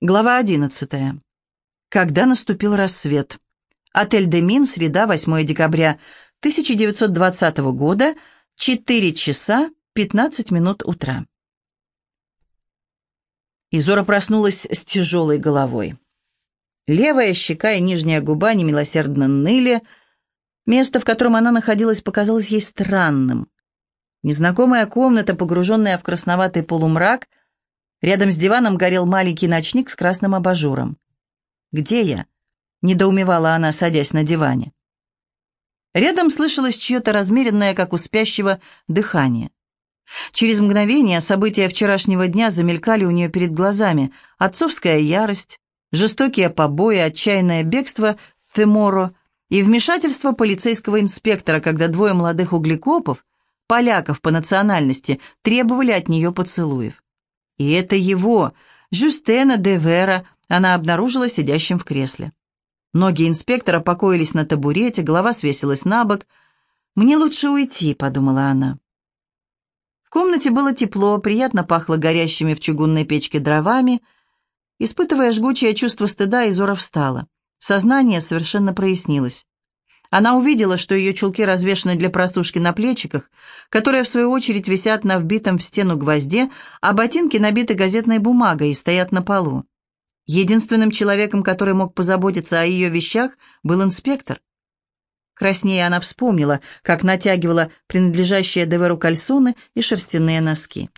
Глава 11. Когда наступил рассвет. Отель «Демин», среда, 8 декабря 1920 года, 4 часа 15 минут утра. Изора проснулась с тяжелой головой. Левая щека и нижняя губа немилосердно ныли. Место, в котором она находилась, показалось ей странным. Незнакомая комната, погруженная в красноватый полумрак — Рядом с диваном горел маленький ночник с красным абажуром. «Где я?» — недоумевала она, садясь на диване. Рядом слышалось чье-то размеренное, как у спящего, дыхание. Через мгновение события вчерашнего дня замелькали у нее перед глазами. Отцовская ярость, жестокие побои, отчаянное бегство Феморо и вмешательство полицейского инспектора, когда двое молодых углекопов, поляков по национальности, требовали от нее поцелуев. И это его, Жюстена де Вера, она обнаружила сидящим в кресле. Ноги инспектора покоились на табурете, голова свесилась на бок. «Мне лучше уйти», — подумала она. В комнате было тепло, приятно пахло горящими в чугунной печке дровами. Испытывая жгучее чувство стыда, Изора встала. Сознание совершенно прояснилось. Она увидела, что ее чулки развешаны для просушки на плечиках, которые, в свою очередь, висят на вбитом в стену гвозде, а ботинки набиты газетной бумагой и стоят на полу. Единственным человеком, который мог позаботиться о ее вещах, был инспектор. Краснее она вспомнила, как натягивала принадлежащие Деверу кальсоны и шерстяные носки.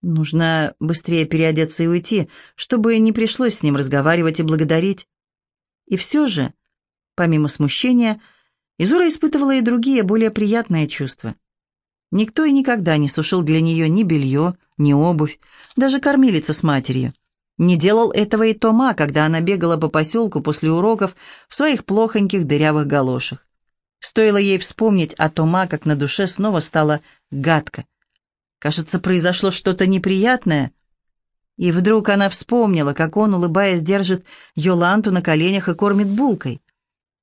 Нужно быстрее переодеться и уйти, чтобы не пришлось с ним разговаривать и благодарить. И все же, помимо смущения, Изура испытывала и другие, более приятные чувства. Никто и никогда не сушил для нее ни белье, ни обувь, даже кормилица с матерью. Не делал этого и Тома, когда она бегала по поселку после уроков в своих плохоньких дырявых галошах. Стоило ей вспомнить о Тома, как на душе снова стало гадко. Кажется, произошло что-то неприятное. И вдруг она вспомнила, как он, улыбаясь, держит Йоланту на коленях и кормит булкой.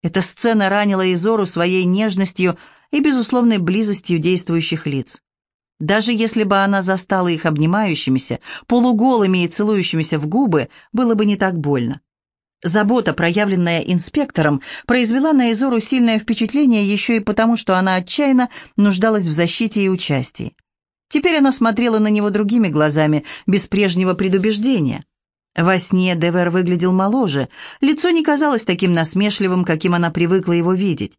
Эта сцена ранила Изору своей нежностью и безусловной близостью действующих лиц. Даже если бы она застала их обнимающимися, полуголыми и целующимися в губы, было бы не так больно. Забота, проявленная инспектором, произвела на Изору сильное впечатление еще и потому, что она отчаянно нуждалась в защите и участии. Теперь она смотрела на него другими глазами, без прежнего предубеждения. Во сне Девер выглядел моложе, лицо не казалось таким насмешливым, каким она привыкла его видеть.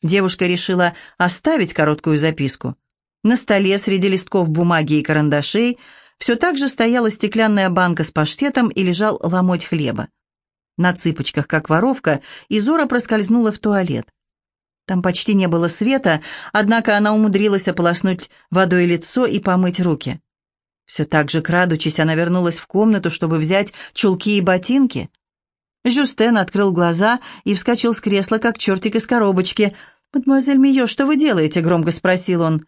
Девушка решила оставить короткую записку. На столе среди листков бумаги и карандашей все так же стояла стеклянная банка с паштетом и лежал ломоть хлеба. На цыпочках, как воровка, Изора проскользнула в туалет. Там почти не было света, однако она умудрилась ополоснуть водой лицо и помыть руки. Все так же, крадучись, она вернулась в комнату, чтобы взять чулки и ботинки. Жюстен открыл глаза и вскочил с кресла, как чертик из коробочки. «Мадемуазель Мио, что вы делаете?» — громко спросил он.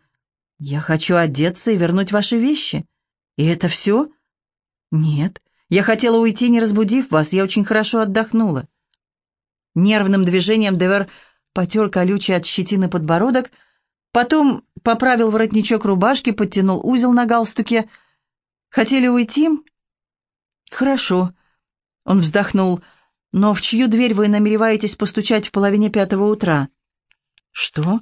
«Я хочу одеться и вернуть ваши вещи». «И это все?» «Нет. Я хотела уйти, не разбудив вас. Я очень хорошо отдохнула». Нервным движением Девер потер колючий от щетины подбородок, потом поправил воротничок рубашки, подтянул узел на галстуке — Хотели уйти? Хорошо. Он вздохнул. Но в чью дверь вы намереваетесь постучать в половине пятого утра? Что?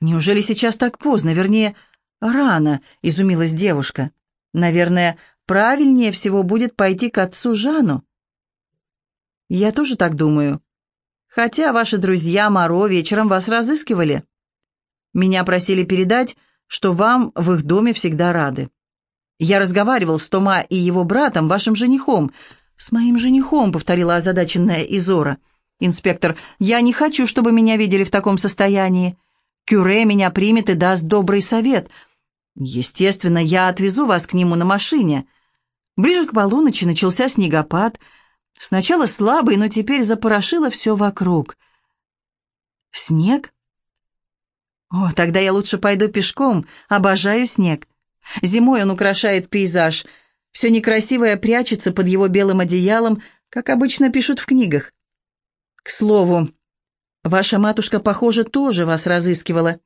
Неужели сейчас так поздно? Вернее, рано, изумилась девушка. Наверное, правильнее всего будет пойти к отцу Жану. Я тоже так думаю. Хотя ваши друзья Моро вечером вас разыскивали. Меня просили передать, что вам в их доме всегда рады. «Я разговаривал с Тома и его братом, вашим женихом». «С моим женихом», — повторила озадаченная Изора. «Инспектор, я не хочу, чтобы меня видели в таком состоянии. Кюре меня примет и даст добрый совет. Естественно, я отвезу вас к нему на машине». Ближе к полуночи начался снегопад. Сначала слабый, но теперь запорошило все вокруг. «Снег?» «О, тогда я лучше пойду пешком. Обожаю снег». Зимой он украшает пейзаж. Все некрасивое прячется под его белым одеялом, как обычно пишут в книгах. К слову, ваша матушка, похоже, тоже вас разыскивала.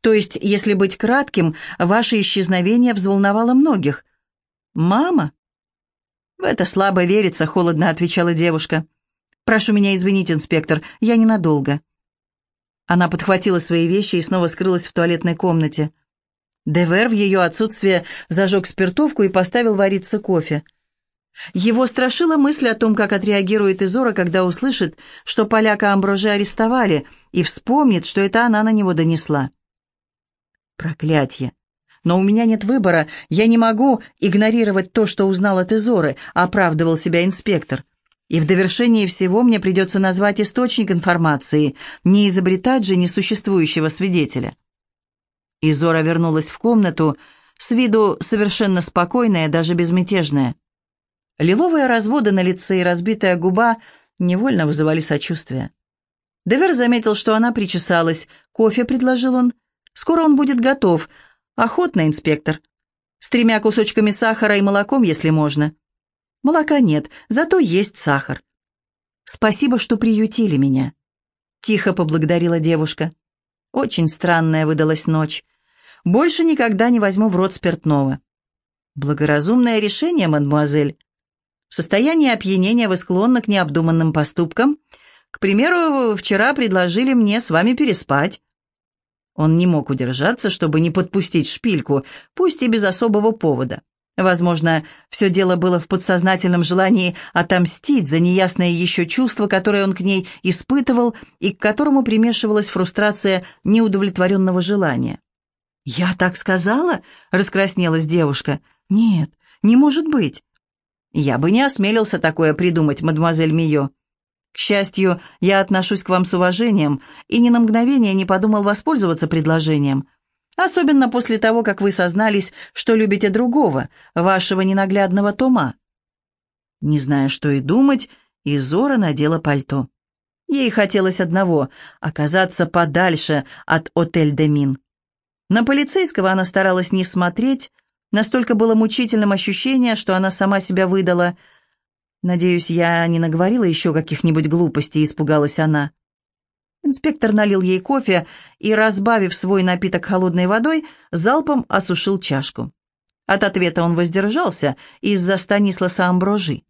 То есть, если быть кратким, ваше исчезновение взволновало многих. Мама? «В это слабо верится», — холодно отвечала девушка. «Прошу меня извинить, инспектор, я ненадолго». Она подхватила свои вещи и снова скрылась в туалетной комнате. Девер в ее отсутствие зажег спиртовку и поставил вариться кофе. Его страшила мысль о том, как отреагирует Изора, когда услышит, что поляка Амброже арестовали, и вспомнит, что это она на него донесла. Проклятье! Но у меня нет выбора, я не могу игнорировать то, что узнал от Изоры, оправдывал себя инспектор. И в довершении всего мне придется назвать источник информации, не изобретать же несуществующего свидетеля. Изора вернулась в комнату, с виду совершенно спокойная, даже безмятежная. Лиловые разводы на лице и разбитая губа невольно вызывали сочувствие. Девер заметил, что она причесалась. «Кофе», — предложил он. «Скоро он будет готов. Охотно, инспектор. С тремя кусочками сахара и молоком, если можно». «Молока нет, зато есть сахар». «Спасибо, что приютили меня», — тихо поблагодарила девушка. Очень странная выдалась ночь. Больше никогда не возьму в рот спиртного. Благоразумное решение, мадемуазель. В состоянии опьянения вы склонны к необдуманным поступкам. К примеру, вчера предложили мне с вами переспать. Он не мог удержаться, чтобы не подпустить шпильку, пусть и без особого повода. Возможно, все дело было в подсознательном желании отомстить за неясное еще чувство, которое он к ней испытывал и к которому примешивалась фрустрация неудовлетворенного желания. «Я так сказала?» — раскраснелась девушка. «Нет, не может быть». «Я бы не осмелился такое придумать, мадемуазель Мио. К счастью, я отношусь к вам с уважением и ни на мгновение не подумал воспользоваться предложением». Особенно после того, как вы сознались, что любите другого, вашего ненаглядного Тома. Не зная, что и думать, Изора надела пальто. Ей хотелось одного — оказаться подальше от отель Демин. На полицейского она старалась не смотреть, настолько было мучительным ощущение, что она сама себя выдала. «Надеюсь, я не наговорила еще каких-нибудь глупостей», — испугалась она. Инспектор налил ей кофе и, разбавив свой напиток холодной водой, залпом осушил чашку. От ответа он воздержался из-за Станисласа Амброжи.